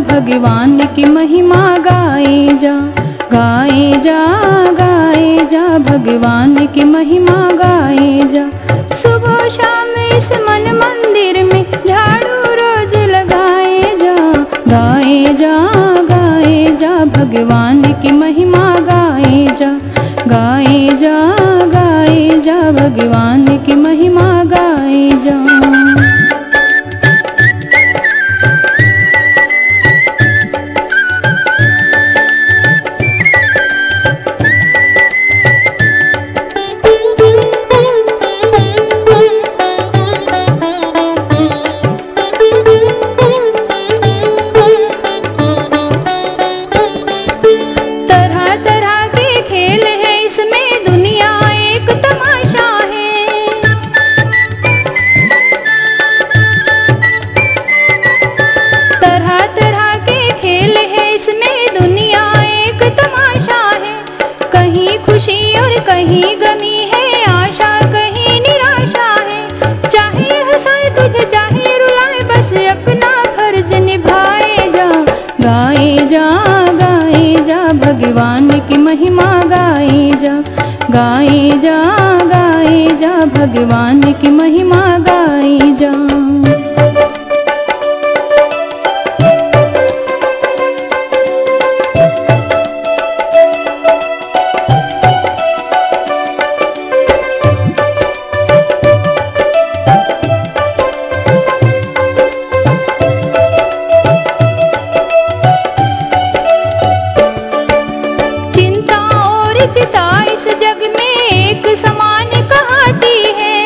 भगवान की महिमा गाए जा गाए जा गाए जा, भगवान की महिमा गाए जा। सुबह शाम इस मन मंदिर में झाड़ू रोज लगाए जा, गाए जा गाए जा, भगवान की महिमा कहीं गमी है, आशा कहीं निराशा है। चाहे हंसाए तुझे, चाहे रुलाए, बस अपना फ़र्ज़ निभाए जा। गाए जा गाए जा, भगवान की महिमा गाए जा। गाए जा गाए जा, भगवान की महिमा गाए और इस जग में एक समान कहाती है।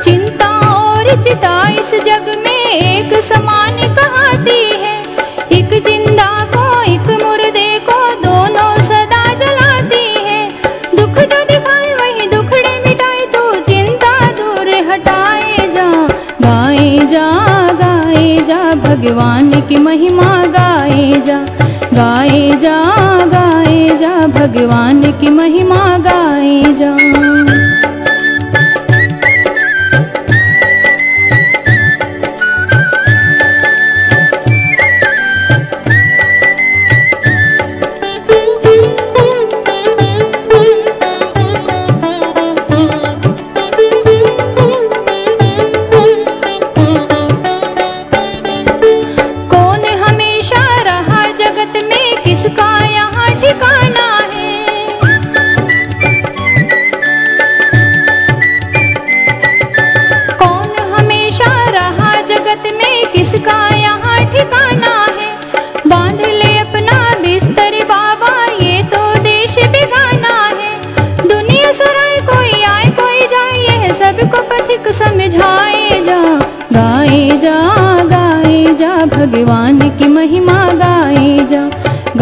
चिंता और चिता इस जग में एक समान कहाती है। एक ज़िंदा को एक मुर्दे को दोनों सदा जलाती है। दुख जो दिखाए वही दुखड़े मिटाए, तू चिंता दूर हटाए जा, गाए जा गाए जा, भगवान गाए जा गाए जा भगवान की महिमा गाए जा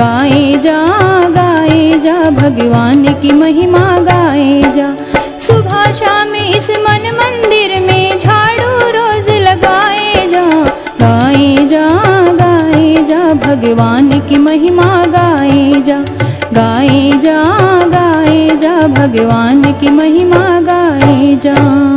गाए जा गाए जा, भगवान की महिमा गाए जा। सुबह शाम इस मन मंदिर में झाड़ू रोज लगाए जा। गाए जा गाए जा, भगवान की महिमा गाए जा। गाए जा गाए जा, भगवान की महिमा गाए जा।